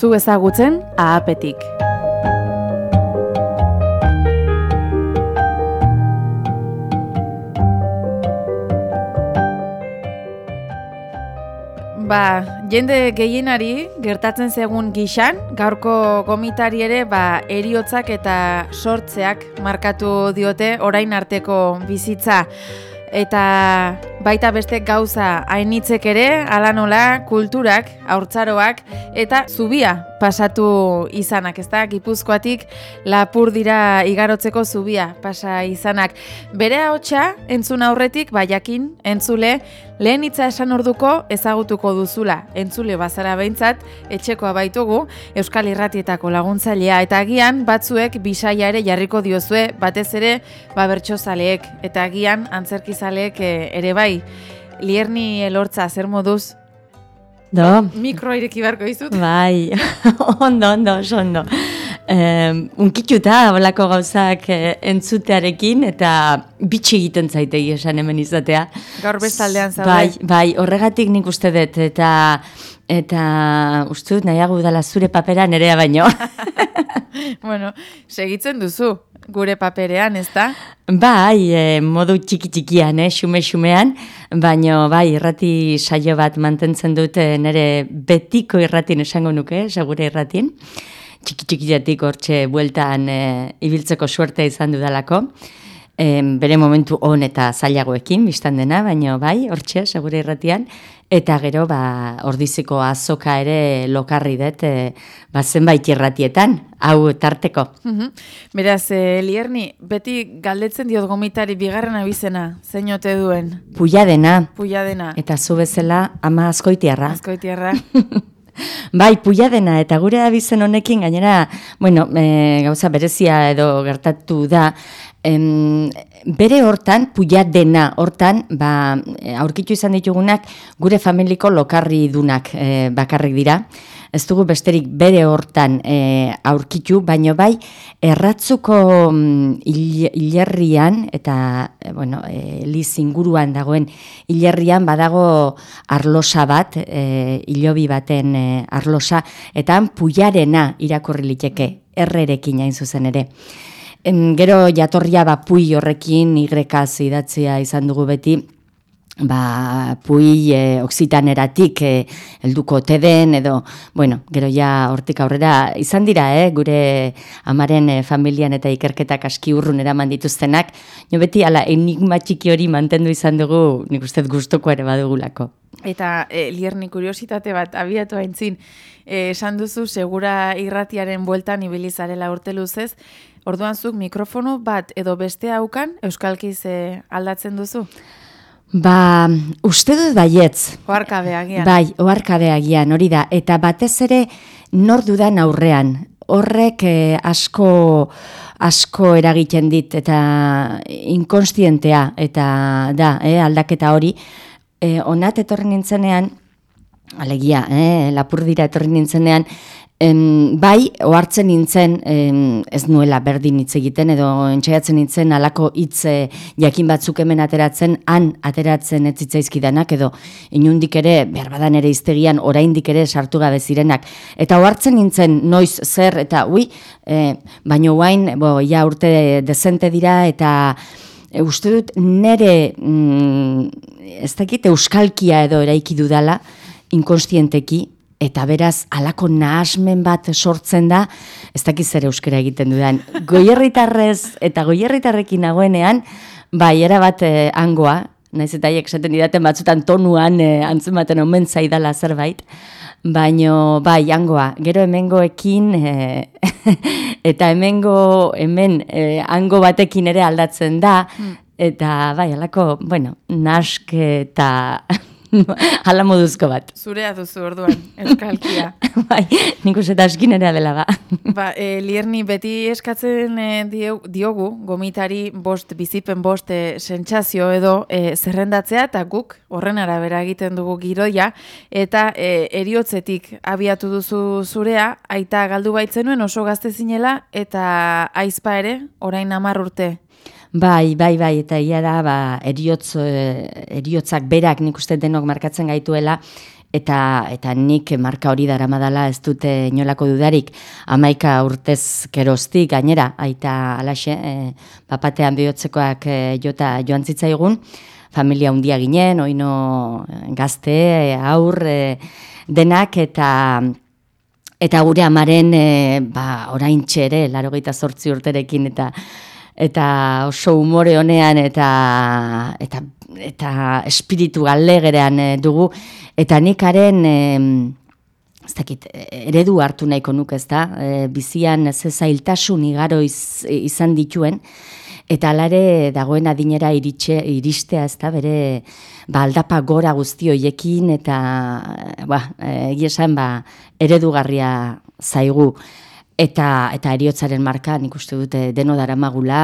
zu ezagutzen ahapetik. Ba, jende gehienari gertatzen zegun gixan, gaurko gomitari ere ba, eriotzak eta sortzeak markatu diote orain arteko bizitza. Eta baita beste gauza hainitzek ere, ala nola, kulturak, haurtzaroak eta zubia pasatu izanak, ez da? Gipuzkoatik lapur dira igarotzeko zubia pasa izanak. Bere haotxa, entzun aurretik, baiakin, entzule, lehen hitza esan orduko ezagutuko duzula. Entzule bazara behintzat, etxekoa baitugu, Euskal Irratietako laguntzailea, eta agian batzuek bisaia ere jarriko diozue, batez ere, babertxo zaleek, eta agian antzerkizaleek eh, ere bai. Lierni elortza, zer moduz, Do. Mikro ireki barko izut. Bai, ondo, ondo, ondo. Um, unkituta, bolako gauzak eh, entzutearekin, eta bitxi egiten zaitegi esan hemen izatea. Gaur bestaldean zaude. Bai, bai, horregatik nik uste dut, eta eta uste dut nahiago dala zure papera nerea baino. bueno, segitzen duzu gure paperean, ez da? Bai, e, modu txiki-txikian, eh, xume-xumean, baino bai, irrati saio bat mantentzen dute nire betiko irratin esango nuke, segure irratin. Txiki-txikiatik hortxe bueltan e, ibiltzeko suerte izan dudalako. E, bere momentu hon eta zailagoekin, biztan dena, baino bai, hortxe, segure irratian. Eta gero, ba, ordiziko azoka ere lokarri dut, e, ba, zenbait irratietan, hau tarteko. Beraz, e, Lierni, beti galdetzen diot gomitari bigarren abizena, zein ote duen? Puia dena. Puia dena. Eta zu bezala, ama azkoitiarra. Azkoitiarra. Bai, puia dena, eta gure abizen honekin, gainera, bueno, e, gauza berezia edo gertatu da, em, bere hortan, puia dena hortan, ba, aurkitu izan ditugunak, gure familiko lokarri dunak e, bakarrik dira, ez dugu besterik bere hortan e, aurkitu, baino bai, erratzuko mm, hilerrian, eta, e, bueno, e, liz inguruan dagoen hilerrian, badago arlosa bat, e, hilobi baten e, arlosa, eta han puiarena irakurri liteke, errerekin hain zuzen ere. Em, gero jatorria ba pui horrekin igrekaz idatzia izan dugu beti, ba, pui e, oksitaneratik e, helduko teden edo, bueno, gero ja hortik aurrera izan dira, eh, gure amaren e, familian eta ikerketak aski urrun eraman dituztenak, jo beti ala enigma txiki hori mantendu izan dugu, nik ustez gustoko ere badugulako. Eta e, lierni kuriositate bat abiatu haintzin, esan duzu segura irratiaren bueltan ibilizarela urte luzez, orduan zuk mikrofono bat edo beste haukan Euskalkiz e, aldatzen duzu? Ba, uste dut baietz. Oarkabe agian. Bai, oarkabe agian, hori da. Eta batez ere, nor dudan aurrean. Horrek eh, asko, asko eragiten dit, eta inkonstientea, eta da, eh, aldaketa hori. Eh, onat etorri nintzenean, alegia, eh, lapur dira etorri nintzenean, Em, bai, ohartzen nintzen em, ez nuela berdin hitz egiten edo entxaiatzen nintzen alako hitz eh, jakin batzuk hemen ateratzen, han ateratzen ez zitzaizkidanak edo inundik ere, berbadan ere iztegian, oraindik ere sartu gabe zirenak. Eta ohartzen nintzen noiz zer eta ui, e, baino guain, bo, ja urte dezente dira eta e, uste dut nere, mm, ez dakit, euskalkia edo eraiki dudala, inkonstienteki, eta beraz alako nahasmen bat sortzen da, ez dakiz ere euskara egiten dudan, goierritarrez eta goierritarrekin nagoenean, bai, era bat eh, angoa, naiz eta hiek esaten didaten batzutan tonuan eh, antzematen omen zaidala zerbait, baino bai, angoa, gero hemengoekin eh, eta hemengo hemen eh, ango batekin ere aldatzen da, hmm. eta bai, alako, bueno, nask eta Hala moduzko bat. Zurea duzu orduan, euskalkia. bai, nik uste eta eskin ere adela ba. ba, e, lierni beti eskatzen e, diogu, gomitari bost, bizipen bost e, sentsazio edo e, zerrendatzea, eta guk horren arabera egiten dugu giroia, eta e, eriotzetik abiatu duzu zurea, aita galdu baitzenuen oso gazte zinela, eta aizpa ere, orain amar urte Bai, bai, bai, eta ia da, ba, eriotz, eh, eriotzak berak nik uste denok markatzen gaituela, eta eta nik marka hori dara madala ez dute inolako dudarik. Amaika urtez keroztik gainera aita alaxe e, papatean bihotzekoak e, jota joan zitzaigun. Familia handia ginen oino gazte aur e, denak eta eta gure amaren e, ba, orain txere laro zortzi urterekin eta eta oso umore honean eta eta eta espiritu galegerean eh, dugu. Eta nikaren ez dakit, eredu hartu nahiko nuke ez da, e, bizian ez zailtasun igaro izan dituen, eta alare dagoen adinera iritxe, iristea ez da, bere ba, aldapa gora guzti hoiekin, eta ba, egia esan ba, eredugarria zaigu eta eta eriotzaren marka nik uste dute deno daramagula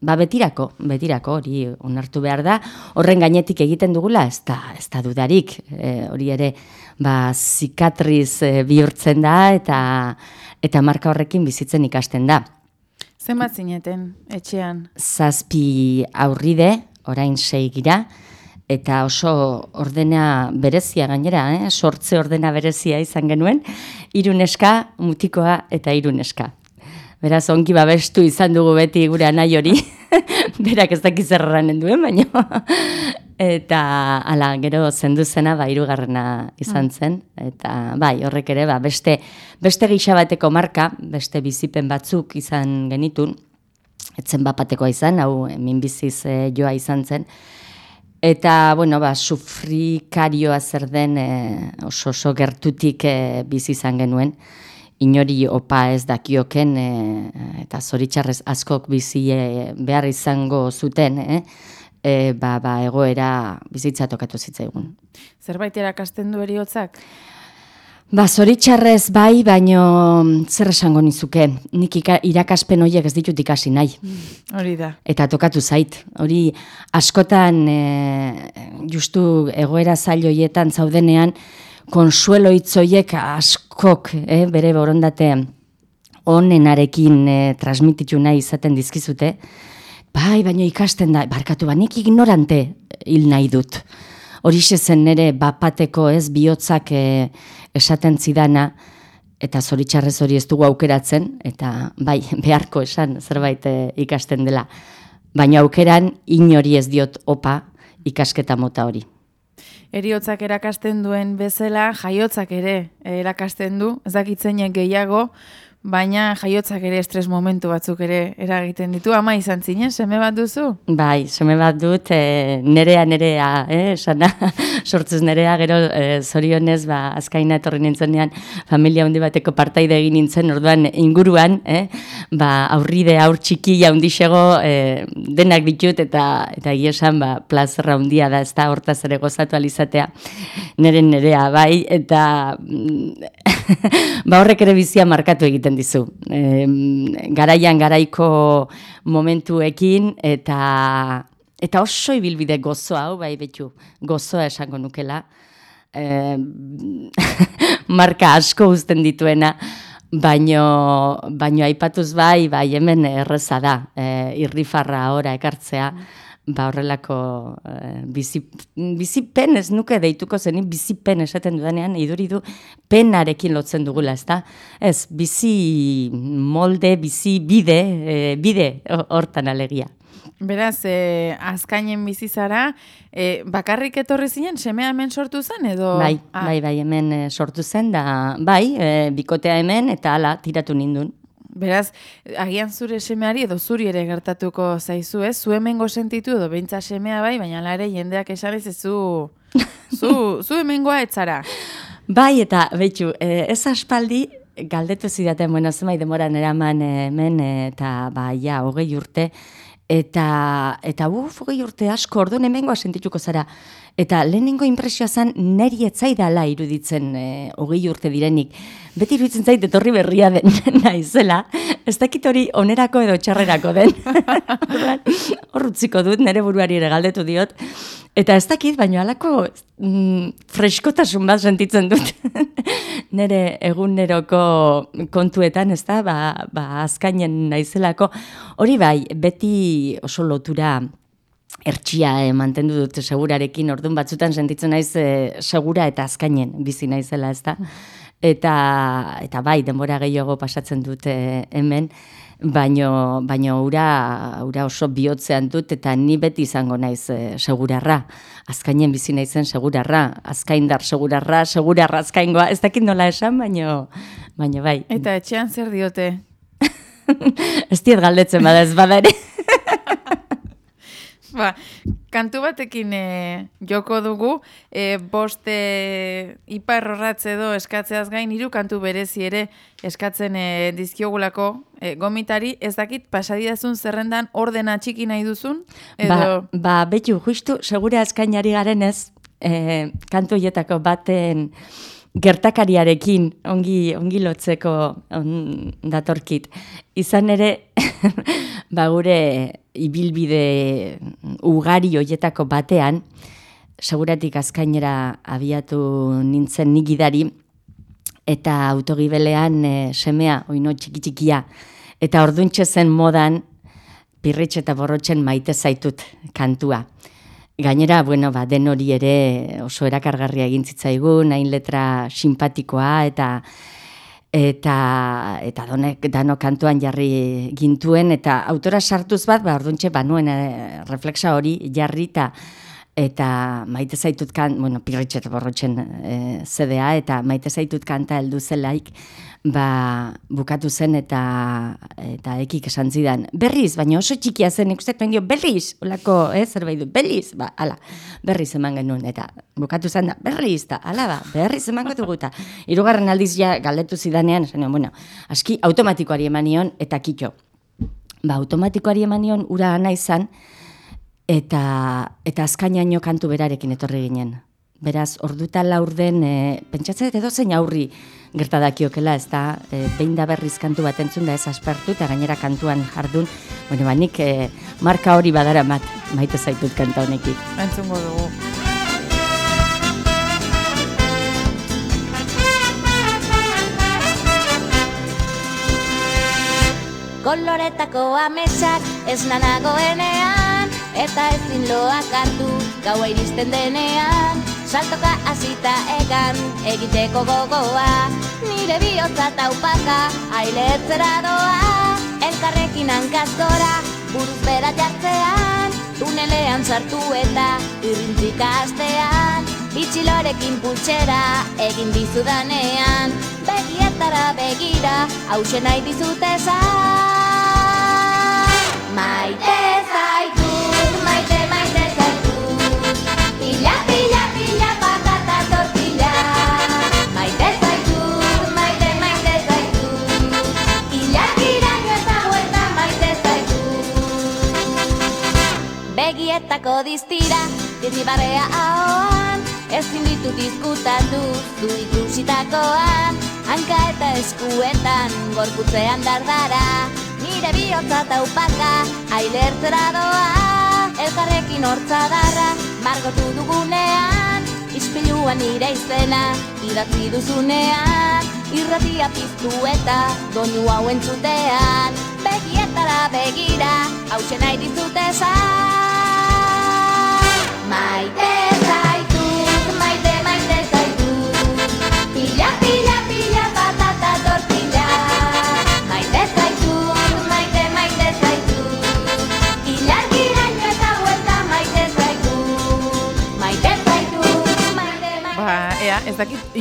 ba betirako betirako hori onartu behar da. Horren gainetik egiten dugula ez da ez da dudarik. E, hori ere ba zikatriz e, bihurtzen da eta eta marka horrekin bizitzen ikasten da. Zenbat zineten etxean? Zazpi aurride orain seigira eta oso ordena berezia gainera, eh? sortze ordena berezia izan genuen, iruneska, mutikoa eta iruneska. Beraz, ongi babestu izan dugu beti gure anai hori, berak ez dakiz erranen duen, baina eta ala, gero zendu zena, ba, irugarrena izan mm. zen, eta bai, horrek ere, ba, beste, beste gixabateko marka, beste bizipen batzuk izan genitun, etzen bapatekoa izan, hau minbiziz e, joa izan zen, Eta, bueno, ba, sufrikarioa zer den e, oso oso gertutik e, bizi izan genuen. Inori opa ez dakioken e, eta zoritxarrez askok bizi e, behar izango zuten, e, e, ba, ba, egoera bizitza tokatu zitzaigun. Zerbait erakasten du eriotzak? Ba, zoritxarrez bai, baino mm, zer esango nizuke, nik irakaspen horiek ez ditut ikasi nahi. Hori da. Eta tokatu zait. Hori askotan e, justu egoera zail horietan zaudenean, konsuelo hitzoiek askok e, bere borondate onenarekin e, transmititu nahi izaten dizkizute. Bai, baino ikasten da, barkatu ba, nik ignorante hil nahi dut. Hori zen nire bapateko ez bihotzak e, esaten zidana, eta zoritxarrez hori ez dugu aukeratzen, eta bai, beharko esan zerbait eh, ikasten dela. Baina aukeran, inori ez diot opa ikasketa mota hori. Eriotzak erakasten duen bezala, jaiotzak ere erakasten du, ez dakitzeinek gehiago, Baina jaiotzak ere estres momentu batzuk ere eragiten ditu. Ama izan zinen, seme bat duzu? Bai, seme bat dut, e, nerea, nerea, eh, sana, sortzez nerea, gero e, zorionez, ba, azkaina etorri nintzenean, familia handi bateko partaide egin nintzen, orduan inguruan, eh, ba, aurride, aur txiki, jaundixego, e, denak ditut, eta eta esan, ba, plazerra handia da, ez da, hortaz ere gozatu alizatea, nere nerea, bai, eta ba horrek ere bizia markatu egiten dizu. E, garaian garaiko momentuekin eta eta oso ibilbide gozoa, hau bai betu, gozoa esango nukela. E, marka asko uzten dituena, baino, baino aipatuz bai, bai hemen erreza da, e, irrifarra ora ekartzea, ba horrelako eh, bizi, bizipen ez nuke deituko zenik bizipen esaten dudanean iduri du penarekin lotzen dugula, ezta? Ez, bizi molde, bizi bide, eh, bide hortan alegia. Beraz, e, azkainen bizi zara, e, bakarrik etorri zinen, semea hemen sortu zen edo? Bai, ah. bai, bai, hemen sortu zen, da, bai, e, bikotea hemen, eta ala, tiratu nindun. Beraz, agian zure semeari edo zuri ere gertatuko zaizu, ez? Zu hemengo sentitu edo beintza semea bai, baina lare jendeak esan ez zu, zu, zu hemengoa etzara. Bai, eta betxu, eh, ez aspaldi, galdetu zidaten, bueno, zemai demoran eraman hemen, eta ba, ja, hogei urte, eta, eta uf, hogei urte asko, orduan hemengoa sentituko zara. Eta lehenengo impresioa zen, neri etzaidala iruditzen e, hogei urte direnik beti iruditzen zait etorri berria den naizela, ez dakit hori onerako edo txarrerako den. Hor utziko dut, nire buruari ere galdetu diot. Eta ez dakit, baina alako mm, freskotasun bat sentitzen dut. nire eguneroko kontuetan, ez da, ba, ba azkainen naizelako. Hori bai, beti oso lotura ertxia e, mantendu dut segurarekin, ordun batzutan sentitzen naiz e, segura eta azkainen bizi naizela, ezta? Eta, eta bai, denbora gehiago pasatzen dute hemen, baino, baino ura, ura oso bihotzean dut eta ni beti izango naiz e, segurarra. Azkainen bizi naizen segurarra, azkaindar segurarra, segurarra azkaingoa, ez dakit nola esan, baino, baino bai. Eta etxean zer diote? ez diet galdetzen bada ez badare. Ba, kantu batekin e, joko dugu, e, boste ipar edo eskatzeaz gain, hiru kantu berezi ere eskatzen e, dizkiogulako e, gomitari, ez dakit pasadidazun zerrendan ordena txiki nahi duzun? Edo... Ba, ba betu, justu, segure azkainari garen ez, e, kantu hietako baten gertakariarekin ongi, ongi lotzeko on, datorkit. Izan ere, ba gure ibilbide ugari hoietako batean, seguratik azkainera abiatu nintzen nigidari, eta autogibelean e, semea, oino txiki txikia, eta orduntxe zen modan, pirritx eta borrotxen maite zaitut kantua. Gainera, bueno, ba, den hori ere oso erakargarria egin zitzaigun, hain letra simpatikoa eta eta eta donek dano kantuan jarri gintuen eta autora sartuz bat ba orduntze banuen e, reflexa hori jarrita. Eta maite zaitut kan, bueno, pirritxet borrotzen e, zedea, eta maite zaitut kanta heldu zelaik, ba, bukatu zen eta eta ekik esan zidan, berriz, baina oso txikia zen, ikusten duen dio, berriz, olako, eh, zerbait du, berriz, ba, ala, berriz eman genuen, eta bukatu zen da, berriz, eta, ala, ba, berriz eman dugu, eta irugarren aldiz ja galdetu zidanean, esan bueno, aski automatikoari emanion, eta kitxo, ba, automatikoari emanion, ura ana izan, eta eta azkainaino kantu berarekin etorri ginen. Beraz, orduta laur den, e, pentsatzen edo zein aurri gertadakiokela, ez da, e, behin da berriz kantu bat entzun da ez aspertu, eta gainera kantuan jardun, bueno, ba, nik e, marka hori badara mat, maite zaitut kanta honekin. Entzungo dugu. Koloretako amesak ez nanagoenean eta ezin loak hartu gaua iristen denean saltoka hasita egan egiteko gogoa. Nire bihotza taupaka ailetzera doa. Elkarrekin hankazkora buruz tunelean sartu eta irrintzika astean. Bitxilorekin pultsera egin dizudanean. Begietara begira hausen nahi dizuteza maite begietako diztira Dirri barrea ahoan. Ezin ditu diskutatu Du ikusitakoan. Hanka eta eskuetan Gorputzean dardara. Nire bihotza taupaka Ailertzera doa. Elkarrekin hortza darra Margotu dugunean. Ispiluan nire izena Idatzi duzunean. Irratia piztu eta Donu hau entzutean. Begietara begira Hauxe nahi dizutezan Maite zaitu,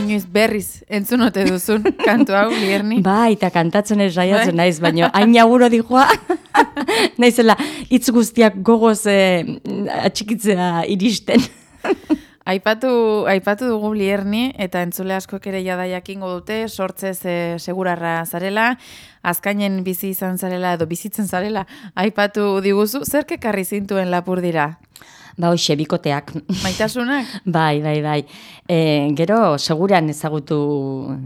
inoiz berriz entzunote duzun kantu hau, lierni Ba, eta kantatzen ez raiatzen bai. naiz, baina hain aguro dijoa Naizela, hitz guztiak gogoz eh, atxikitzea iristen. Aipatu, aipatu dugu lierni eta entzule askok ere jada jakingo dute, sortzez e, segurarra zarela, azkainen bizi izan zarela edo bizitzen zarela, aipatu diguzu, zer kekarri zintuen lapur dira? Ba, hoxe, bikoteak. Maitasunak? bai, bai, bai. E, gero, seguran ezagutu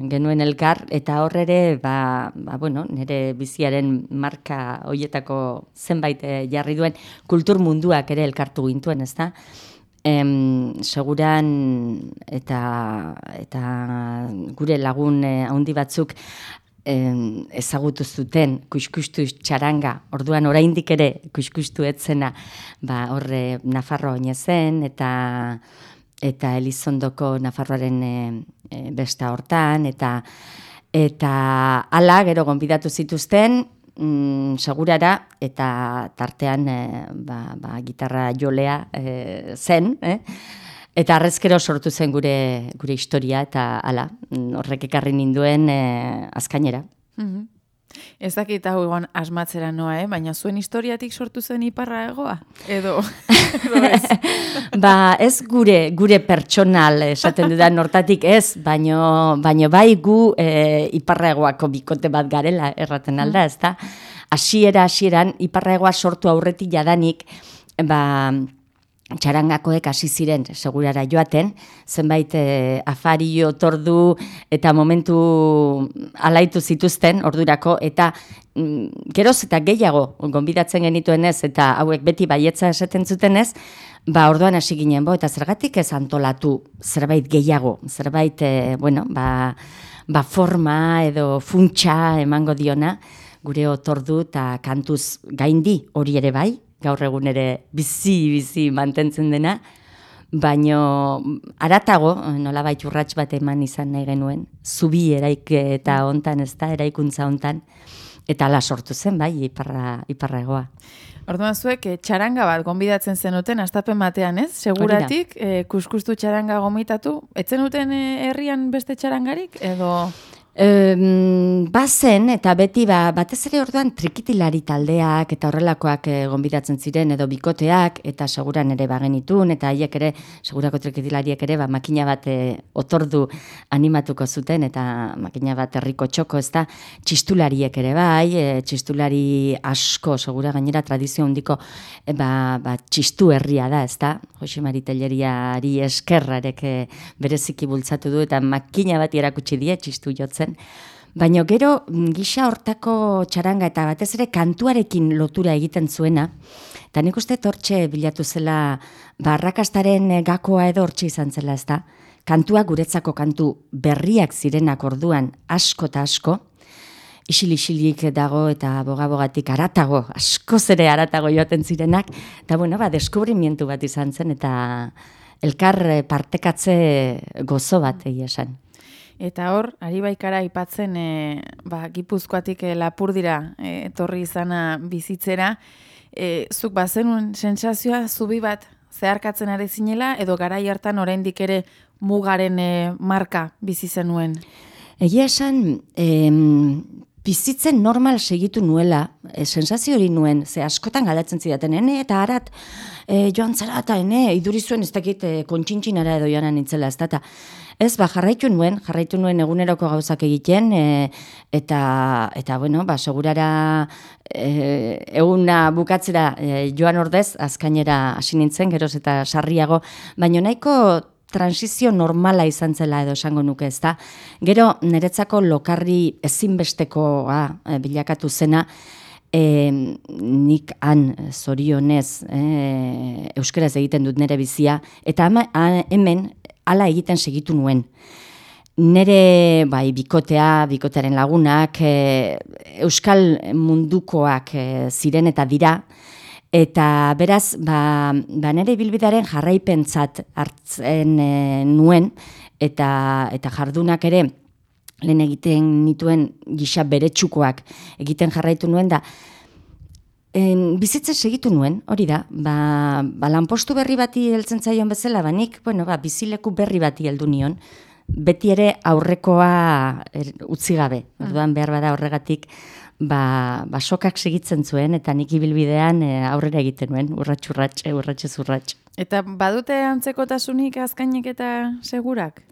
genuen elkar, eta horre ba, ba, bueno, nire biziaren marka hoietako zenbait e, jarri duen kultur munduak ere elkartu gintuen, ez da? Em, seguran eta, eta gure lagun e, handi batzuk em, ezagutu zuten kuskustu txaranga, orduan oraindik ere kuskustu etzena, ba, horre Nafarroa oinezen, eta eta Elizondoko Nafarroaren e, e, besta hortan, eta eta hala gero gonbidatu zituzten, mm, segurara, eta tartean e, ba, ba, gitarra jolea e, zen, eh? Eta arrezkero sortu zen gure gure historia eta hala, mm, horrek ekarri ninduen e, azkainera. Mhm. Ez dakit hau egon asmatzera noa, eh? baina zuen historiatik sortu zen iparra egoa? Edo, edo ez? ba, ez gure gure pertsonal esaten dudan hortatik ez, baino, baino bai gu e, iparraegoako bikote bat garela erraten alda, ezta? Hasiera hasieran iparraegoa sortu aurretik jadanik, ba, txarangakoek hasi ziren segurara joaten, zenbait e, afario tordu eta momentu alaitu zituzten ordurako eta mm, geroz eta gehiago gonbidatzen genituen ez eta hauek beti baietza esaten zuten ez, ba orduan hasi ginen bo eta zergatik ez antolatu zerbait gehiago, zerbait e, bueno, ba, ba forma edo funtsa emango diona gure otordu eta kantuz gaindi hori ere bai, gaur egun ere bizi-bizi mantentzen dena, baino aratago, nolabait urrats bat eman izan nahi genuen, zubi eraik eta hontan ez da, eraikuntza hontan, eta ala sortu zen, bai, iparra, iparra egoa. Orduan zuek, eh, txaranga bat gonbidatzen zenuten, astapen batean, ez? Seguratik, eh, kuskustu txaranga gomitatu. Etzen duten eh, herrian beste txarangarik? Edo... Um, bazen, eta beti ba, batez ere orduan trikitilari taldeak eta horrelakoak e, gonbidatzen ziren edo bikoteak eta seguran ere bagenitun eta haiek ere, segurako trikitilariek ere, ba, makina bat e, otordu animatuko zuten eta makina bat herriko txoko ez da, txistulariek ere bai, e, txistulari asko, segura gainera tradizio handiko e, ba, ba, txistu herria da ez da, Josimari Telleriari eskerrarek e, bereziki bultzatu du eta makina bat erakutsi die txistu jotzen Baina gero mm, gisa hortako txaranga eta batez ere kantuarekin lotura egiten zuena, eta nik uste tortxe bilatu zela barrakastaren gakoa edo hortxe izan zela ez da, kantua guretzako kantu berriak zirenak orduan asko eta asko, isil-isilik dago eta bogabogatik aratago, asko zere aratago joaten zirenak, eta bueno, ba, deskubrimientu bat izan zen, eta elkar partekatze gozo bat egia esan. Eta hor, ari baikara ipatzen e, ba, gipuzkoatik e, lapur dira e, etorri izana bizitzera, e, zuk bazenun sentsazioa zubi bat zeharkatzen ari zinela, edo garai hartan oraindik ere mugaren e, marka bizi zenuen? Egia esan, em, bizitzen normal segitu nuela, e, sensazio hori nuen, ze askotan galdatzen zidaten, ene eta arat e, joan zara eta ene, iduri zuen ez dakit e, kontxintxinara edo joanan nintzela ez data. Ez, ba, jarraitu nuen, jarraitu nuen eguneroko gauzak egiten, e, eta, eta, bueno, ba, segurara e, eguna bukatzera e, joan ordez, azkainera hasi nintzen, geroz eta sarriago, baina nahiko transizio normala izan zela edo esango nuke ez da. Gero, niretzako lokarri ezinbestekoa e, bilakatu zena, e, nik han zorionez e, euskeraz egiten dut nire bizia, eta ama, hemen hala egiten segitu nuen. Nere bai, bikotea, bikotearen lagunak, e, euskal mundukoak e, ziren eta dira, eta beraz, ba, ba nere bilbidaren jarraipentzat hartzen e, nuen, eta, eta jardunak ere, lehen egiten nituen gisa beretsukoak egiten jarraitu nuen da, En, bizitzen segitu nuen, hori da, ba, ba lanpostu berri bati heltzen zaion bezala, ba nik, bueno, ba, bizileku berri bati heldu nion, beti ere aurrekoa er, utzi gabe, mm. orduan behar bada horregatik, ba, ba sokak segitzen zuen, eta nik ibilbidean e, aurrera egiten nuen, urratx, urratx, e, urratx, urratx. Eta badute antzekotasunik azkainek eta segurak?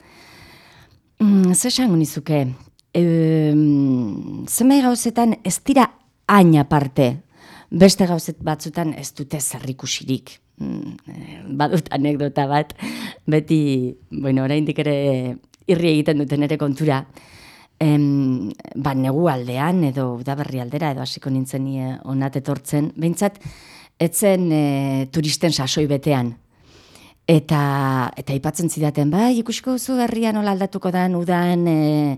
Mm, Zer esango nizuke, e, zenbait gauzetan ez dira aina parte, beste gauzet batzutan ez dute zerrikusirik. Mm, eh, badut anekdota bat, beti, bueno, oraindik ere irri egiten duten ere kontura, em, ba, negu aldean edo udaberri aldera edo hasiko nintzen nie onat etortzen, behintzat, etzen e, turisten sasoi betean. Eta, eta ipatzen zidaten, bai, ikusiko zu herrian nola aldatuko dan, udan, e,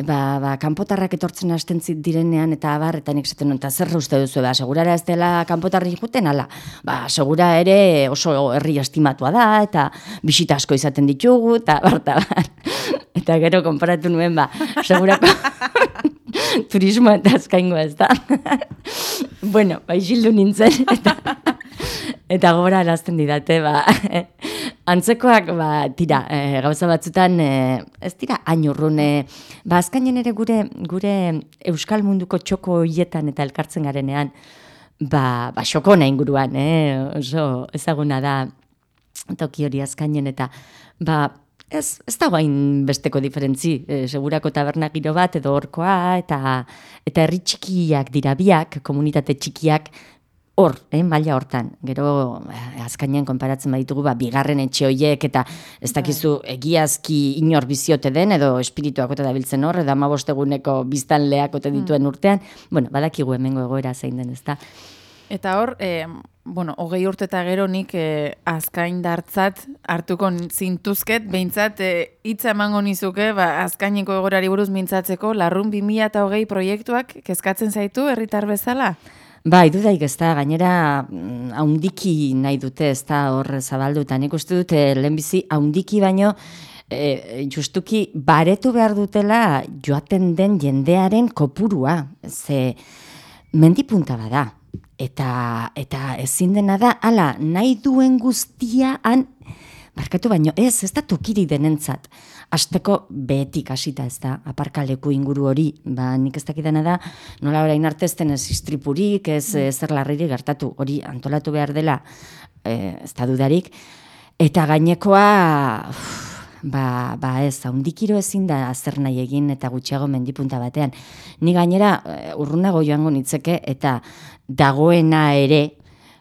ba, ba, kanpotarrak etortzen hasten zit direnean eta abar, eta nik nuen, eta zer uste duzu, ba, segurara ez dela kanpotarri juten, ala, ba, segura ere oso herri estimatua da, eta bisita asko izaten ditugu, eta bar, eta bar. Eta gero konparatu nuen, ba, segurako turismo eta azkaingoa ez da. bueno, ba, isildu nintzen, eta, eta gora erazten didate, ba, antzekoak, ba, tira, e, gauza batzutan, e, ez dira, hain urrun, e, ba, azkainen ere gure, gure euskal munduko txoko hietan eta elkartzen garenean, ba, ba xokona inguruan, eh? oso ezaguna da toki hori azkainen eta ba, ez, ez da guain besteko diferentzi, e, segurako taberna giro bat edo horkoa eta eta herri txikiak dira biak, komunitate txikiak hor, eh, maila hortan. Gero eh, konparatzen baditugu ba bigarren etxe hoiek eta ez dakizu egiazki inor biziote den edo espirituak ote dabiltzen hor edo 15 eguneko biztanleak ote dituen urtean, bueno, badakigu hemengo egoera zein den, ezta. Eta hor, e, bueno, hogei urte eta gero nik e, azkain dartzat hartuko zintuzket, behintzat e, hitza emango nizuke, ba, azkaineko egorari buruz mintzatzeko, larrun 2000 eta hogei proiektuak kezkatzen zaitu herritar bezala? Bai, dudaik ez da, gainera mm, haundiki nahi dute ez da hor zabaldu, eta nik uste dute lehenbizi haundiki baino, e, justuki baretu behar dutela joaten den jendearen kopurua, ze mendipunta bada, eta eta ezin dena da hala nahi duen guztia han barkatu baino ez ez da tokiri denentzat asteko behetik hasita ez da aparkaleku inguru hori ba nik ez dakidana da nola orain arte ez istripurik ez mm. zer larriri gertatu hori antolatu behar dela e, ez da dudarik eta gainekoa ba, ba ez, haundikiro ezin da azer nahi egin eta gutxiago mendipunta batean. Ni gainera eh, urrunago joango nitzeke eta dagoena ere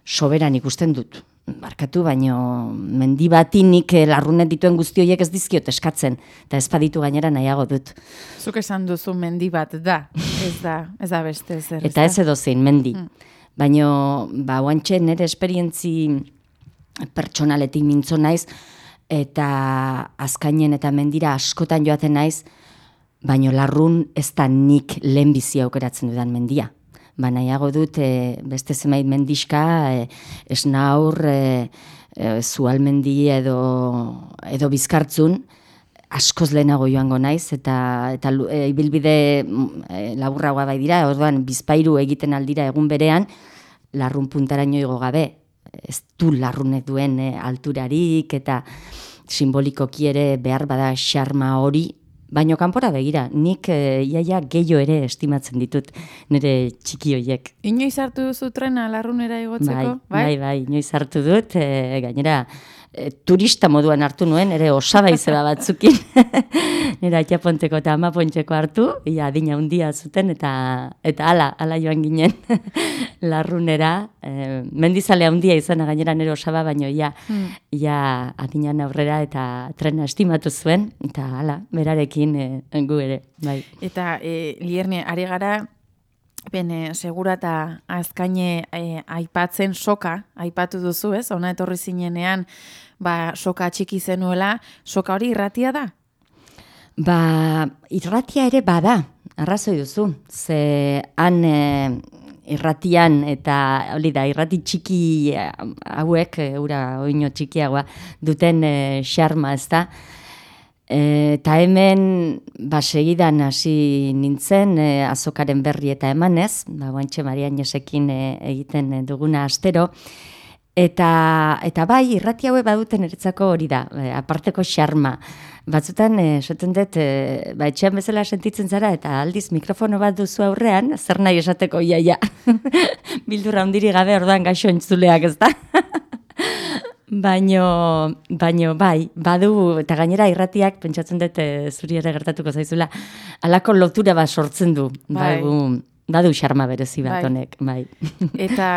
soberan ikusten dut. Barkatu, baino mendi batinik eh, larrunet dituen guzti horiek ez dizkiot eskatzen, eta ez paditu gainera nahiago dut. Zuk esan duzu mendi bat da, ez da, ez da beste zer. Eta ez edo zein, mendi. Hmm. Baino, ba, oantxe nire esperientzi pertsonaletik mintzo naiz, eta azkainen eta mendira askotan joaten naiz, baino larrun ez da nik lehenbizi aukeratzen dudan mendia. Ba nahiago dut e, beste zemait mendiska, e, esnaur, e, e, zualmendi edo, edo bizkartzun, askoz lehenago joango naiz, eta, eta ibilbide e, laburragoa bai dira, orduan bizpairu egiten aldira egun berean, larrun puntaraino igo gabe, ez du larrunek duen e, alturarik eta simbolikoki ere behar bada xarma hori, baino kanpora begira, nik e, iaia gehiago ere estimatzen ditut nire txiki hoiek. Inoiz hartu duzu trena larrunera igotzeko? Bai, bai, bai, inoiz hartu dut, e, gainera, e, turista moduan hartu nuen, ere osaba izeba batzukin, nire atxaponteko eta amapontxeko hartu, ia adina handia zuten, eta eta ala, ala joan ginen larrunera, e, mendizale handia izan gainera nire osaba, baino ia, hmm. ia adinan aurrera eta trena estimatu zuen, eta ala, berarekin e, gu ere, bai. Eta e, lierne, ari gara, Ben, e, segura eta azkaine e, aipatzen soka, aipatu duzu, ez? Ona etorri zinenean, ba, soka txiki zenuela, soka hori irratia da? Ba, irratia ere bada, arrazoi duzu. Ze han e, irratian eta hori da, irrati txiki hauek, ura oino txikiagoa, duten e, xarma, ez da? Eta hemen, ba, segidan hasi nintzen, e, azokaren berri eta emanez, ba, guantxe Marian Josekin e, egiten duguna astero, eta, eta bai, irrati haue baduten eretzako hori da, e, aparteko xarma. Batzutan, e, soten dut, e, ba, etxean bezala sentitzen zara, eta aldiz mikrofono bat duzu aurrean, zer nahi esateko iaia. Bildurra hundiri gabe orduan gaixo entzuleak, ez da? Baino, baino, bai, badu, eta gainera irratiak, pentsatzen dut eh, zuri ere gertatuko zaizula, alako lotura bat sortzen du, bai. badu, badu xarma berezi bat bai. honek, bai. Eta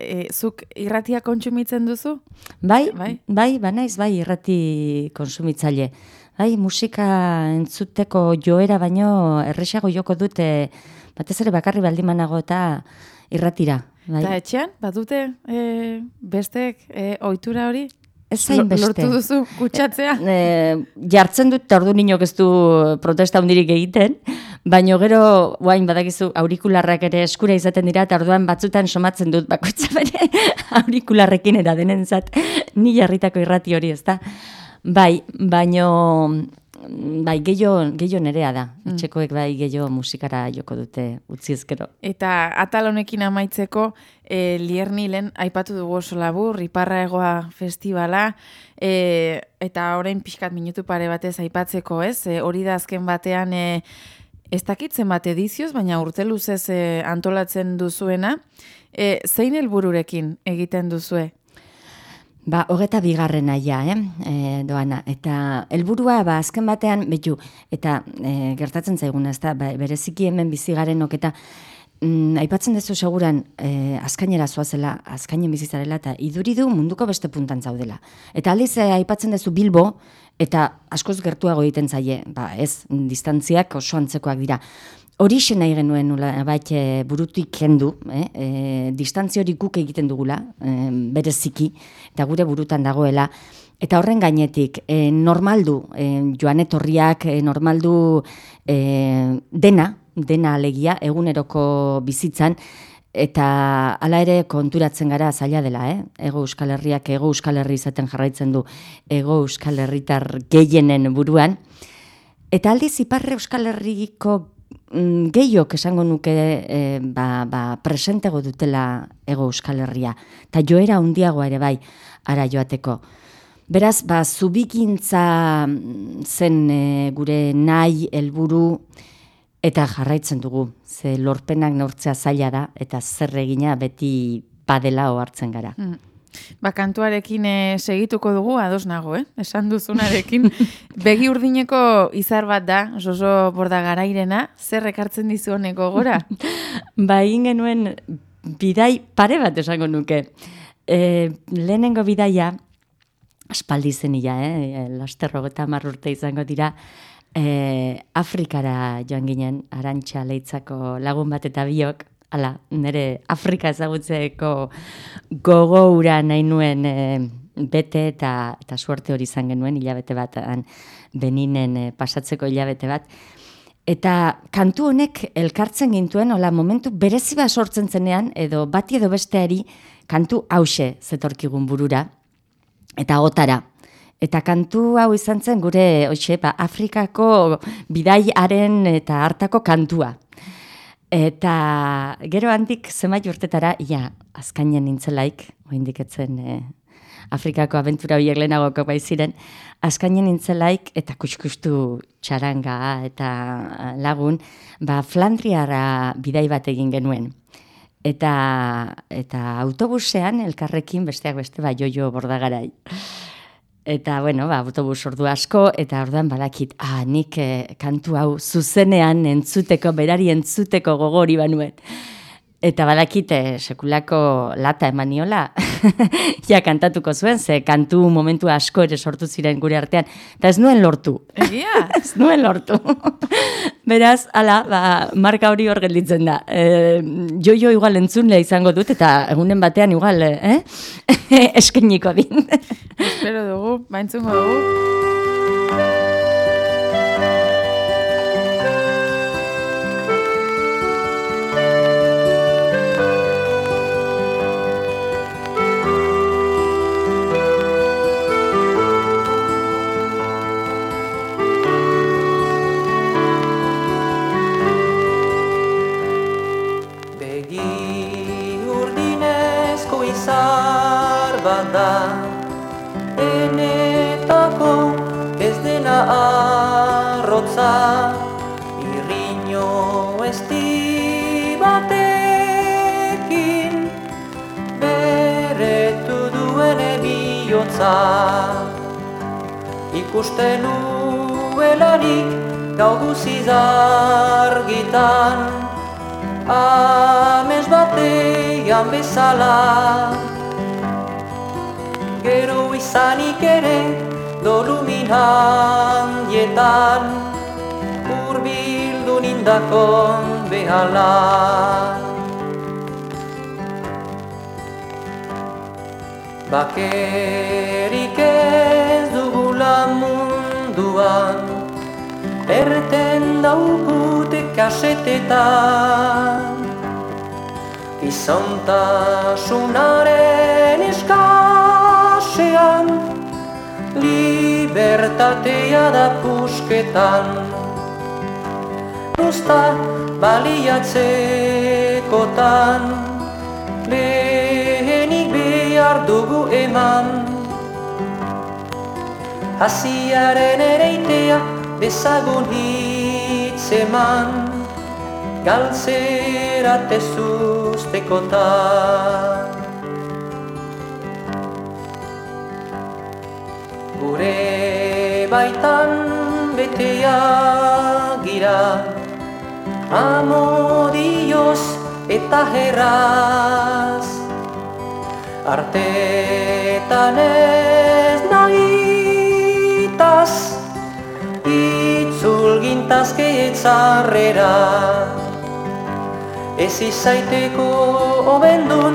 e, zuk irratia kontsumitzen duzu? Bai, bai, bai, banaiz, bai, irrati konsumitzaile. Bai, musika entzuteko joera baino erresago joko dute, batez ere bakarri baldimanago eta irratira. Bai. Eta etxean, badute e, bestek e, ohitura hori? ez zain beste. Lortu duzu kutsatzea? E, jartzen dut, eta ordu ninok ez du protesta hundirik egiten, baino gero, guain badakizu, aurikularrak ere eskura izaten dira, eta orduan batzutan somatzen dut, bakoitza bere aurikularrekin era denentzat, ni jarritako irrati hori, ez da? Bai, baino, bai, gehiago, gehiago nerea da. Mm. Etxekoek bai gehiago musikara joko dute utzi ezkero. Eta atal honekin amaitzeko, e, Liernilen aipatu dugu oso labur, Iparra Egoa Festivala, e, eta orain pixkat minutu pare batez aipatzeko, ez? E, hori da azken batean, e, ez dakitzen bat edizioz, baina urte luzez e, antolatzen duzuena, e, zein helbururekin egiten duzue? Ba, hogeta bigarrena ja, eh? E, doana. Eta helburua ba, azken batean, betu, eta e, gertatzen zaiguna, ez da, ba, bereziki hemen bizigarenok eta mm, aipatzen duzu seguran e, azkainera zoazela, azkainen bizitzarela, eta iduridu munduko beste puntan zaudela. Eta aldiz e, aipatzen duzu Bilbo, eta askoz gertuago egiten zaie, ba, ez, distantziak oso antzekoak dira. Horixe nahi genuen nula, bait, e, burutik kendu, eh? e, distantzia hori guk egiten dugula, e, bereziki, eta gure burutan dagoela, eta horren gainetik, e, normaldu, e, joan etorriak, e, normaldu e, dena, dena alegia, eguneroko bizitzan, eta hala ere konturatzen gara zaila dela, eh? Ego Euskal Herriak ego Euskal Herri izaten jarraitzen du ego Euskal Herritar gehienen buruan. Eta aldiz Iparre Euskal Herriko gehiok esango nuke e, ba, ba, presentego dutela ego Euskal Herria. Eta joera handiagoa ere bai, ara joateko. Beraz, ba, zubikintza mm, zen e, gure nahi, helburu eta jarraitzen dugu. Ze lorpenak neurtzea zaila da, eta zer egina beti badela ohartzen gara. Mm. Ba, kantuarekin eh, segituko dugu, ados nago, eh? Esan duzunarekin. Begi urdineko izar bat da, soso borda garairena, zer ekartzen dizu honeko gora? Ba, egin genuen bidai pare bat esango nuke. E, lehenengo bidaia, aspaldi zenila, eh? lasterro eta urte izango dira, e, Afrikara joan ginen, arantxa leitzako lagun bat eta biok, ala, nire Afrika ezagutzeko gogo ura nahi nuen e, bete eta, eta suerte hori izan genuen, hilabete bat, han, beninen e, pasatzeko hilabete bat. Eta kantu honek elkartzen gintuen, hola, momentu berezi bat sortzen zenean, edo bati edo besteari, kantu hause zetorkigun burura, eta gotara. Eta kantu hau izan zen gure, oixe, ba, Afrikako bidaiaren eta hartako kantua. Eta gero handik zenbait urtetara, ia, azkainen nintzelaik, oindik etzen e, Afrikako abentura horiek lehenagoko bai ziren, azkainen nintzelaik eta kuskustu txaranga eta lagun, ba, Flandriara bidai bat egin genuen. Eta, eta autobusean elkarrekin besteak beste ba jojo bordagarai. Eta, bueno, ba, autobus ordu asko, eta orduan badakit, ah, nik eh, kantu hau zuzenean entzuteko, berari entzuteko gogori banuen. Eta badakit, eh, sekulako lata emaniola, ja kantatuko zuen, ze kantu momentu asko ere sortu ziren gure artean, eta ez nuen lortu. Egia? ez nuen lortu. Beraz, ala, ba, marka hori hor gelditzen da. E, jo, jo, igual entzunle izango dut, eta egunen batean igual, eh? eskeniko din. Espero dugu, baintzungo dugu. Da Enetako ez dena arrotza Irriño esti batekin Beretu duen ebiotza Ikusten nuelarik gau guziz argitan Amez batean bezala gero izanik ere dolumin handietan urbildu nindakon behala. Bakerik ez dugula munduan erten daukute kasetetan Gizontasunaren eskaz eskasean Libertatea da pusketan. Usta baliatzekotan Lehenik behar dugu eman. Hasiaren ereitea bezagun hitz eman Galtzera tezuztekotan Gure baitan betea gira Amodioz eta herraz Artetan ez nahitaz Itzul gintazke etzarrera. Ez izaiteko obendun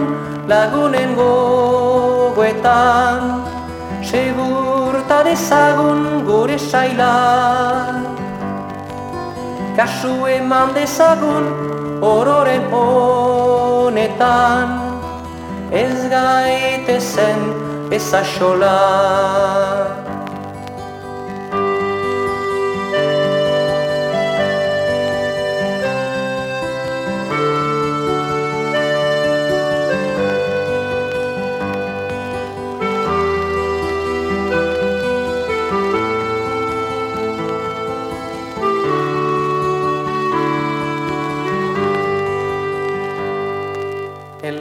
lagunen gogoetan dezagun gure saila. Kasu eman dezagun ororen honetan Ez gaitezen ezaxola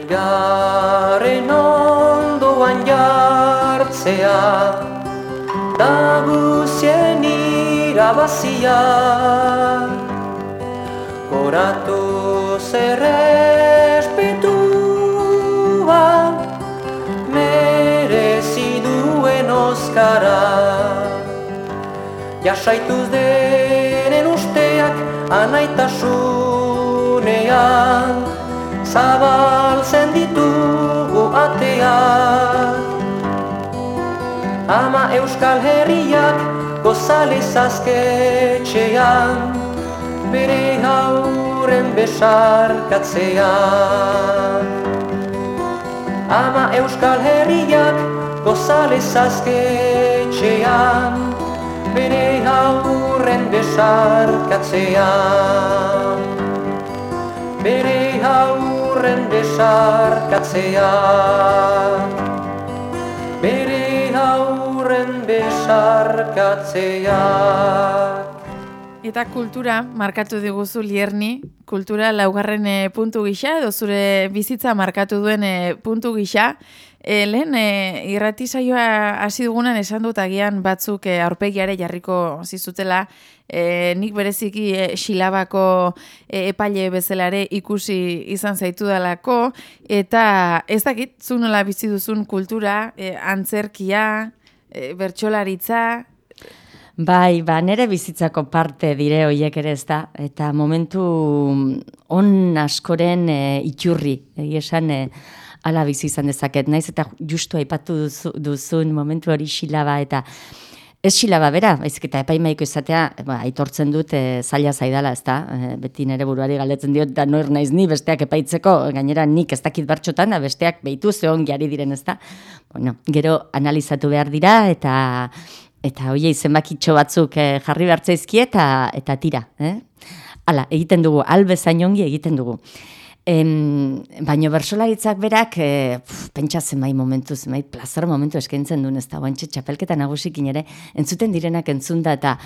Elgarren ondoan jartzea Da guzien irabazia. Goratu zerrespetua Merezi duen oskara Jasaituz denen usteak anaitasunean Zabaltzen ditugu ateak. Ama Euskal Herriak gozale zazketxean Bere hauren besarkatzean. Ama Euskal Herriak gozale zazketxean Bere hauren besarkatzean. Bere haurren besarkatzea Bere haurren besarkatzea Eta kultura markatu diguzu lierni, kultura laugarren eh, puntu gisa, edo zure bizitza markatu duen eh, puntu gisa. E, lehen, e, irrati hasi dugunan esan dut agian batzuk e, aurpegiare jarriko zizutela, e, nik bereziki e, xilabako e, epaile bezalare ikusi izan zaitu dalako, eta ez dakit, zu nola bizi duzun kultura, e, antzerkia, e, bertsolaritza, Bai, ba, nere bizitzako parte dire hoiek ere ez da, eta momentu on askoren e, iturri, egi esan e, ala bizi izan dezaket, naiz eta justu aipatu duzu, duzun momentu hori xilaba eta ez xilaba bera, baizik eta epaimaiko izatea, ba, aitortzen dut e, zaila zaidala, ez da, e, beti nere buruari galdetzen diot, da noer naiz ni besteak epaitzeko, gainera nik ez dakit bartxotan, da besteak behitu zeon jari diren, ez da, bueno, gero analizatu behar dira, eta eta hoiei zenbakitxo batzuk eh, jarri behartzaizkie eta eta tira, eh? Hala, egiten dugu, albezain ongi egiten dugu. Em, baino bersolaritzak berak, e, pf, pentsa zenbait momentu, zenbait plazar momentu eskaintzen duen, ez da, guantxe txapelketa nagusikin ere, entzuten direnak entzunda eta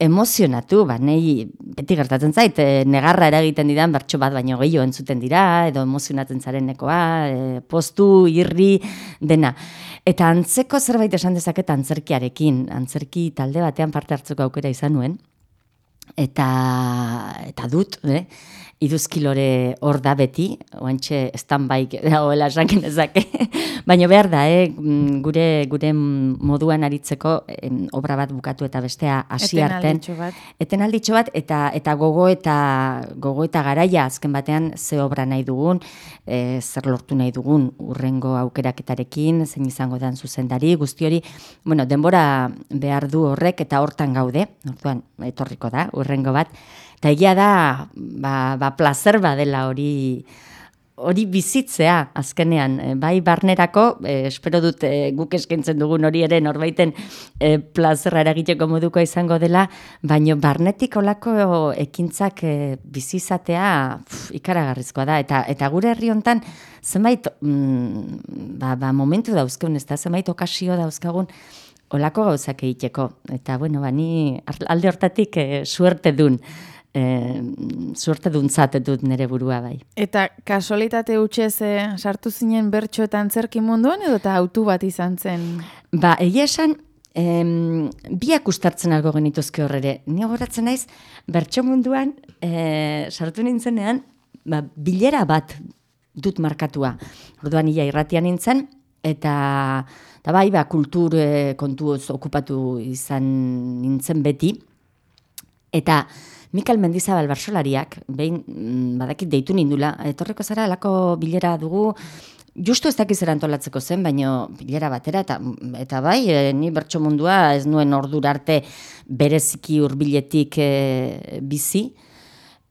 emozionatu, ba, nahi beti gertatzen zait, e, negarra eragiten didan bertso bat baino gehiago entzuten dira, edo emozionatzen zarenekoa, e, postu, irri, dena. Eta antzeko zerbait esan dezaket antzerkiarekin, antzerki talde batean parte hartzeko aukera izan nuen, eta, eta dut, eh? Iduzkilore hor da beti, oantxe stand-by dagoela esan genezake, baina behar da, eh? mm, gure, gure moduan aritzeko em, obra bat bukatu eta bestea hasi arten. Bat. Etenalditxo bat eta eta gogo eta gogo eta garaia azken batean ze obra nahi dugun, e, zer lortu nahi dugun urrengo aukeraketarekin, zein izango dan zuzendari, guzti hori, bueno, denbora behar du horrek eta hortan gaude, orduan etorriko da urrengo bat. Eta egia da, ba, ba placer badela hori hori bizitzea azkenean, eh, bai barnerako, eh, espero dut eh, guk eskaintzen dugun hori ere norbaiten eh, plazerra eragiteko moduko izango dela, baino barnetik olako ekintzak eh, bizizatea pf, ikaragarrizkoa da, eta eta gure herri hontan zenbait mm, ba, ba, momentu dauzkegun, ez da, zenbait okasio dauzkagun, olako gauzak egiteko. Eta, bueno, bani alde hortatik eh, suerte dun, eh, suerte duntzat dut nire burua bai. Eta kasualitate utxez eh, sartu zinen bertso eta antzerki munduan edo eta autu bat izan zen? Ba, egia esan, em, biak ustartzen algo genituzke horrere. Ni goratzen naiz, bertso munduan eh, sartu nintzenean, ba, bilera bat dut markatua. Orduan ia irratian nintzen, eta, eta bai, ba, kultur eh, kontuoz okupatu izan nintzen beti. Eta Mikel Mendizabal barsolariak, behin mm, badakit deitu nindula, etorreko zara alako bilera dugu, Justu ez dakiz antolatzeko zen, baino bilera batera, eta, eta bai, e, ni bertso mundua ez nuen ordura arte bereziki hurbiletik e, bizi,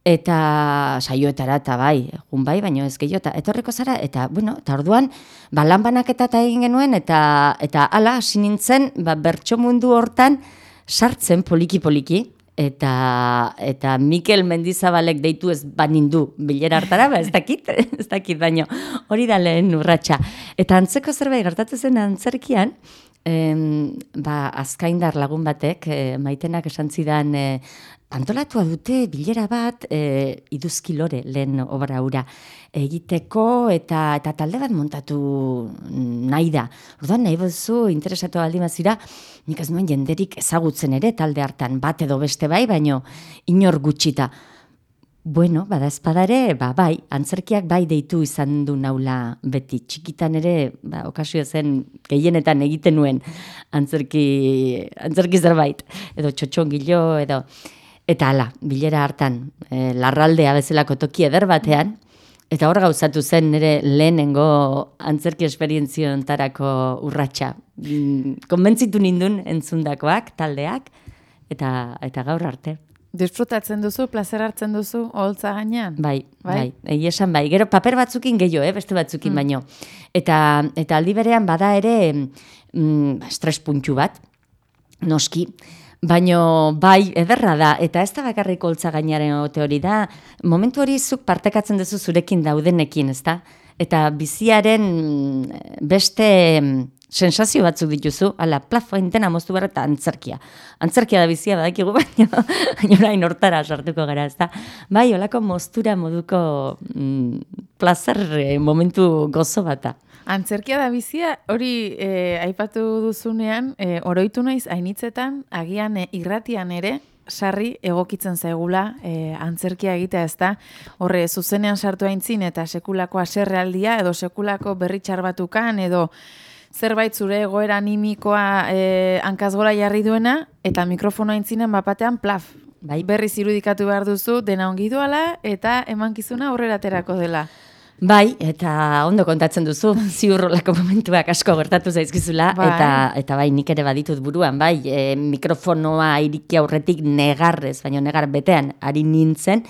eta saioetara eta bai, egun bai, baino ez gehiago, eta etorriko zara, eta, bueno, eta orduan, ba, lan banaketa eta egin genuen, eta, eta ala, hasi ba, bertso mundu hortan, sartzen poliki-poliki, eta eta Mikel Mendizabalek deitu ez banindu bilera hartara, ba, ez dakit, ez dakit, baino hori da lehen urratsa. Eta antzeko zerbait gertatzen zen antzerkian, em, ba, azkaindar lagun batek, e, maitenak esan zidan, e, antolatua dute bilera bat e, iduzkilore lehen obra hura egiteko eta eta talde bat montatu nahi da. Orduan nahi bozu interesatu aldi mazira, nik ez nuen jenderik ezagutzen ere talde hartan bat edo beste bai, baino inor gutxita. Bueno, bada espada ere, ba, bai, antzerkiak bai deitu izan du naula beti. Txikitan ere, ba, okasio zen gehienetan egiten nuen antzerki, antzerki zerbait. Edo txotxongilo, edo... Eta hala, bilera hartan, e, larraldea bezalako toki eder batean, eta hor gauzatu zen nire lehenengo antzerki esperientzio ontarako urratsa. Mm, Konbentzitu nindun entzundakoak, taldeak, eta, eta gaur arte. Disfrutatzen duzu, placer hartzen duzu, holtza gainean? Bai, Bai? bai, egia esan bai. Gero paper batzukin gehiago, eh, beste batzukin baino. Eta, eta aldi berean bada ere mm, estres puntxu bat, noski, Baino bai, ederra da, eta ez da bakarrik holtza gainaren ote hori da, momentu hori zuk partekatzen duzu zurekin daudenekin, ez da? Eta biziaren mm, beste mm, sensazio batzuk dituzu, ala, plafo intena moztu behar eta antzerkia. Antzerkia da bizia badakigu, baina baina orain hortara sartuko gara, ez da? Bai, olako moztura moduko mm, plazer eh, momentu gozo bata. Antzerkia da bizia, hori eh, aipatu duzunean, eh, oroitu naiz hainitzetan, agian eh, irratian ere, sarri egokitzen zaigula eh, antzerkia egitea ez da, horre zuzenean sartu aintzin eta sekulako aserrealdia edo sekulako berritxar batukan edo zerbait zure egoera animikoa eh, hankazgora jarri duena eta mikrofono aintzinen bapatean plaf. Bai. Berriz irudikatu behar duzu dena ongi doala eta emankizuna aurrera aterako dela. Bai, eta ondo kontatzen duzu, ziur olako momentuak asko gertatu zaizkizula, Bai. eta, eta bai, nik ere baditut buruan, bai, e, mikrofonoa iriki aurretik negarrez, baino negar betean, ari nintzen,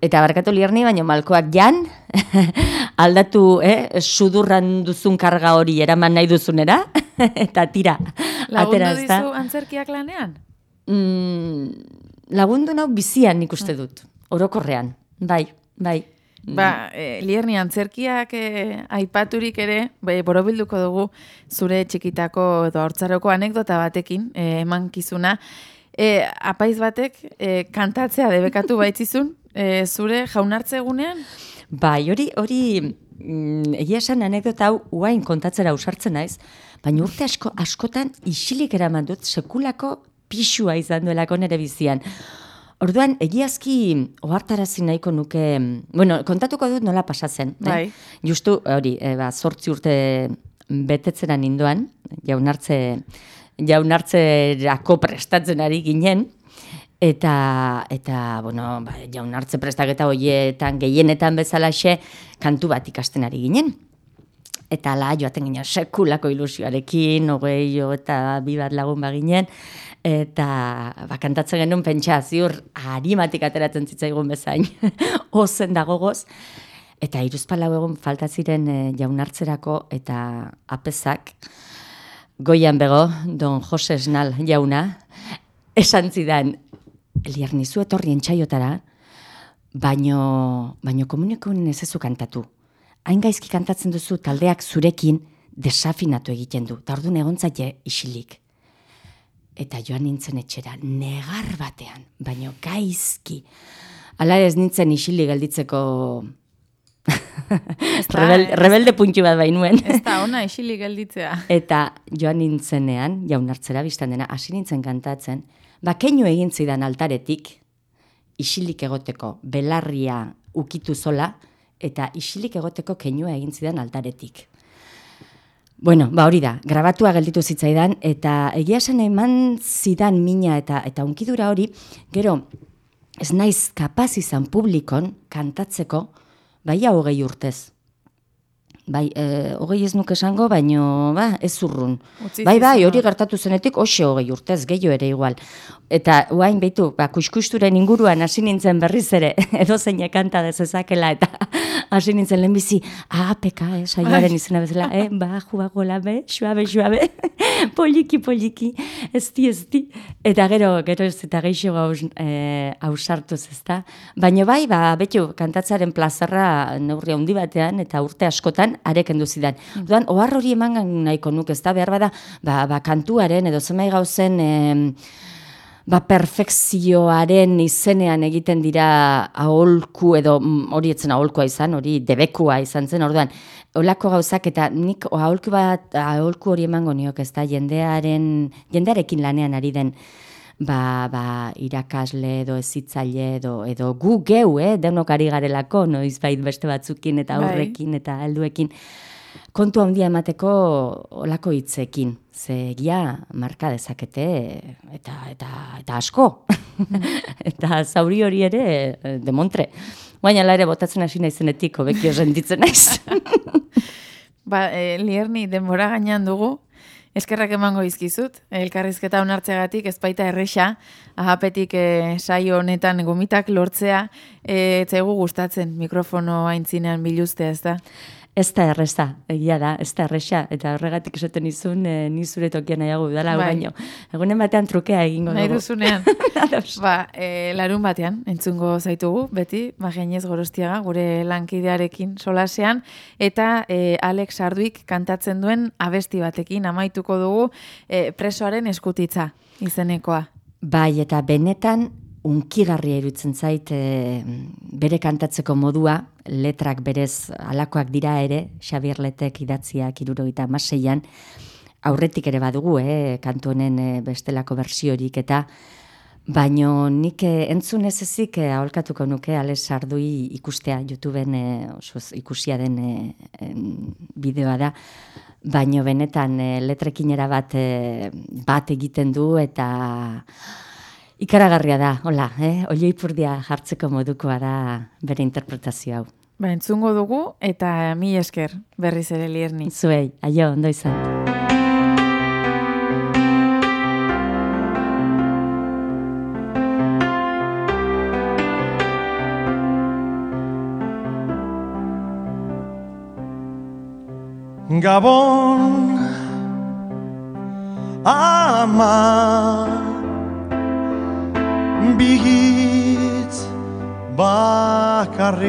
eta barkatu lierni, baino malkoak jan, aldatu, eh, sudurran duzun karga hori eraman nahi duzunera, eta tira, Lagundu atera ez da. dizu antzerkiak lanean? Mm, lagundu nau bizian nik uste dut, orokorrean, bai, bai. Ba, e, lierni antzerkiak e, aipaturik ere, bai, borobilduko dugu zure txikitako edo hortzaroko anekdota batekin e, emankizuna. E, apaiz batek e, kantatzea debekatu baitzizun, e, zure jaunartze egunean? Bai, hori, hori, mm, egia esan anekdota hau uain kontatzera usartzen naiz, baina urte asko, askotan isilik eraman dut sekulako pixua izan duelako nere bizian. Orduan, egiazki ohartarazi nahiko nuke, bueno, kontatuko dut nola pasatzen. Eh? Bai. Justu, hori, e, ba, sortzi urte betetzera ninduan, jaunartze, jaunartzerako prestatzen ari ginen, eta, eta bueno, ba, jaunartze prestaketa horietan, gehienetan bezalaxe, kantu bat ikasten ari ginen. Eta ala joaten ginen sekulako ilusioarekin, hogei jo eta bi bat lagun baginen, eta ba, kantatzen genuen pentsa ziur harimatik ateratzen zitzaigun bezain, ozen dagogoz. Eta iruzpalau egun falta ziren e, jaunartzerako eta apezak, goian bego, don Jose Esnal jauna, esan zidan, Eliar nizu etorri entxaiotara, baino, baino komunikoen ez ezu kantatu. Hain gaizki kantatzen duzu taldeak zurekin desafinatu egiten du. Ta orduan egon isilik. Eta joan nintzen etxera, negar batean, baino gaizki. Hala ez nintzen isilik gelditzeko rebel, rebelde puntxu bat bainuen. Ez da, ona isilik gelditzea. Eta joan nintzenean, jaunartzera biztan dena, hasi nintzen kantatzen, ba keinu egin zidan altaretik, isilik egoteko, belarria ukitu zola, eta isilik egoteko keinua egin zidan altaretik. Bueno, ba hori da, grabatua gelditu zitzaidan, eta egia esan eman zidan mina eta eta unkidura hori, gero, ez naiz kapaz izan publikon kantatzeko, bai hogei urtez. Bai, e, hogei ez nuke esango, baino, ba, ez urrun. Utzi Bai, bai, hori hor. gertatu zenetik, hoxe hogei urtez, gehiago ere igual. Eta, guain behitu, ba, kuskusturen inguruan hasi nintzen berriz ere, edo zeine kanta dezezakela, eta hasi nintzen lehenbizi, ah, peka, eh, saioaren izena bezala, eh, ba, juagola, be, suabe, suabe, poliki, poliki, ezti, ezti. Eta gero, gero ez eta geixo gauz, eh, ausartuz ezta. Baina bai, ba, betxu, kantatzaren plazarra neurri handi batean, eta urte askotan, areken duzidan. Duan, ohar hori eman nahiko nuke, ez da, behar bada, ba, ba, kantuaren, edo zemai gauzen, em, ba, perfekzioaren izenean egiten dira aholku edo mm, hori etzen aholkua izan, hori debekua izan zen, orduan, olako gauzak eta nik aholku bat, aholku hori emango niok, ez da, jendearen, jendearekin lanean ari den, ba, ba, irakasle edo ezitzaile edo, edo gu geu, eh, denok ari garelako, noizbait beste batzukin eta Bai. aurrekin eta helduekin kontu handia emateko olako hitzekin. Ze egia marka dezakete eta eta eta asko. eta zauri hori ere eh, demontre. Baina ere botatzen hasi naizenetik hobekio sentitzen naiz. Ba, e, lierni denbora gainean dugu, eskerrak emango izkizut, elkarrizketa onartzegatik ez baita erresa, ahapetik e, saio honetan gomitak lortzea, e, zaigu gustatzen mikrofono aintzinean biluztea, ez da? Ez da erreza, egia da, ez da erresa. Eta horregatik esaten izun, e, ni zure tokian nahiago dala, Bai. baino. Egunen batean trukea egingo Nahi dugu. duzunean. Ados. ba, e, larun batean, entzungo zaitugu, beti, ba, gainez gorostiaga, gure lankidearekin solasean, eta e, Alex Arduik kantatzen duen abesti batekin amaituko dugu e, presoaren eskutitza izenekoa. Bai, eta benetan unkigarria iruditzen zait e, bere kantatzeko modua, letrak berez alakoak dira ere, Xabier Letek idatziak irurogeita amaseian, aurretik ere badugu, eh, kantu honen eh, bestelako bersiorik eta Baino nik eh, entzun ez ezik aholkatuko nuke Alex Sardui ikustea YouTubeen eh, oso ikusia den em, bideoa da. Baino benetan eh, letrekinera bat bat egiten du eta ikaragarria da, hola, eh? Olioipurdia jartzeko modukoa da bere interpretazio hau. Ba, entzungo dugu, eta mi esker berriz ere lierni. Zuei, aio, ondo izan. Gabon ama bihitz bakarrik.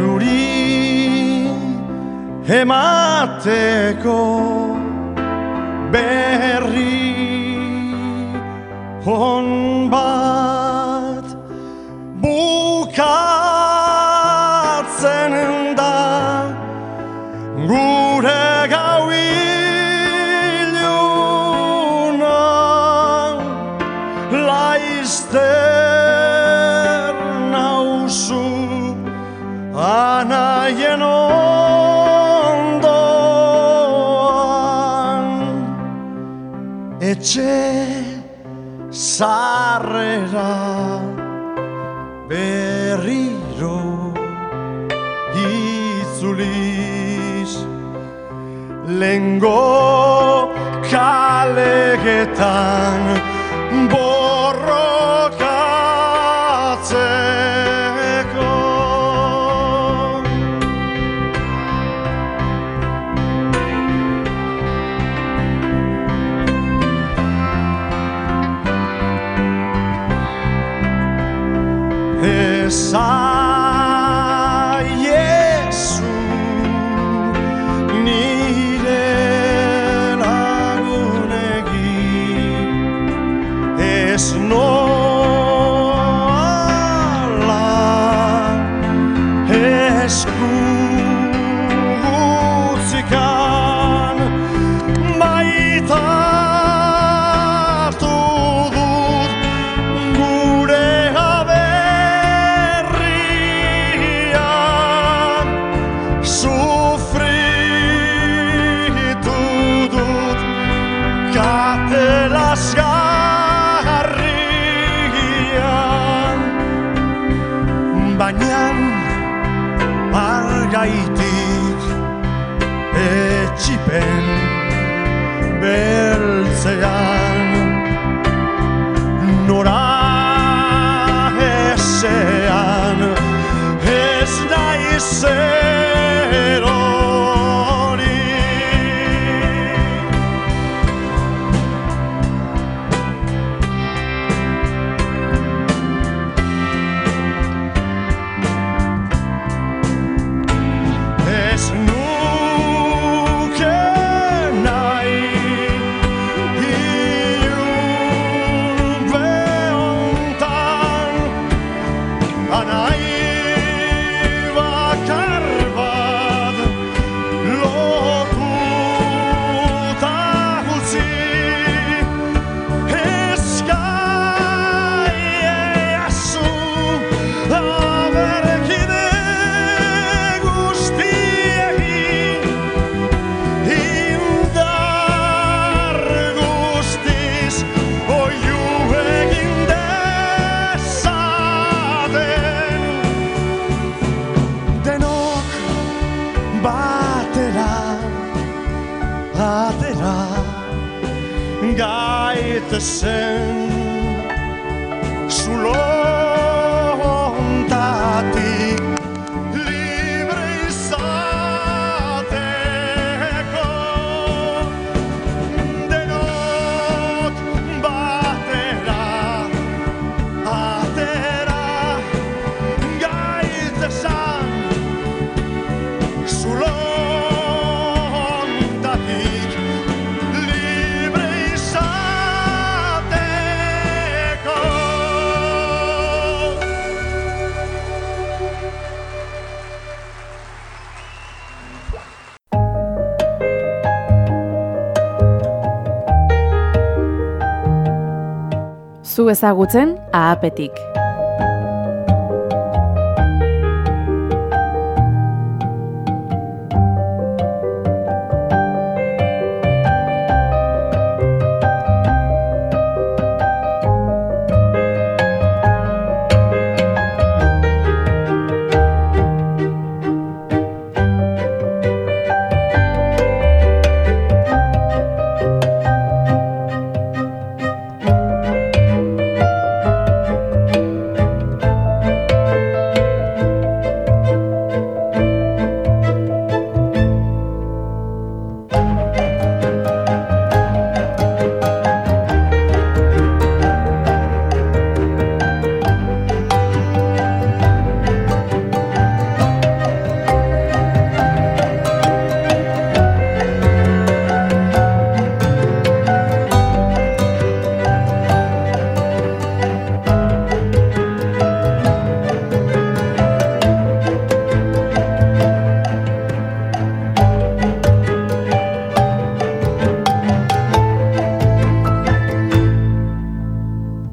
Euri emateko berri hon bat bukatzen etxe zarrera berriro itzuliz. Lengo kalegetan bo duzu ezagutzen ahapetik.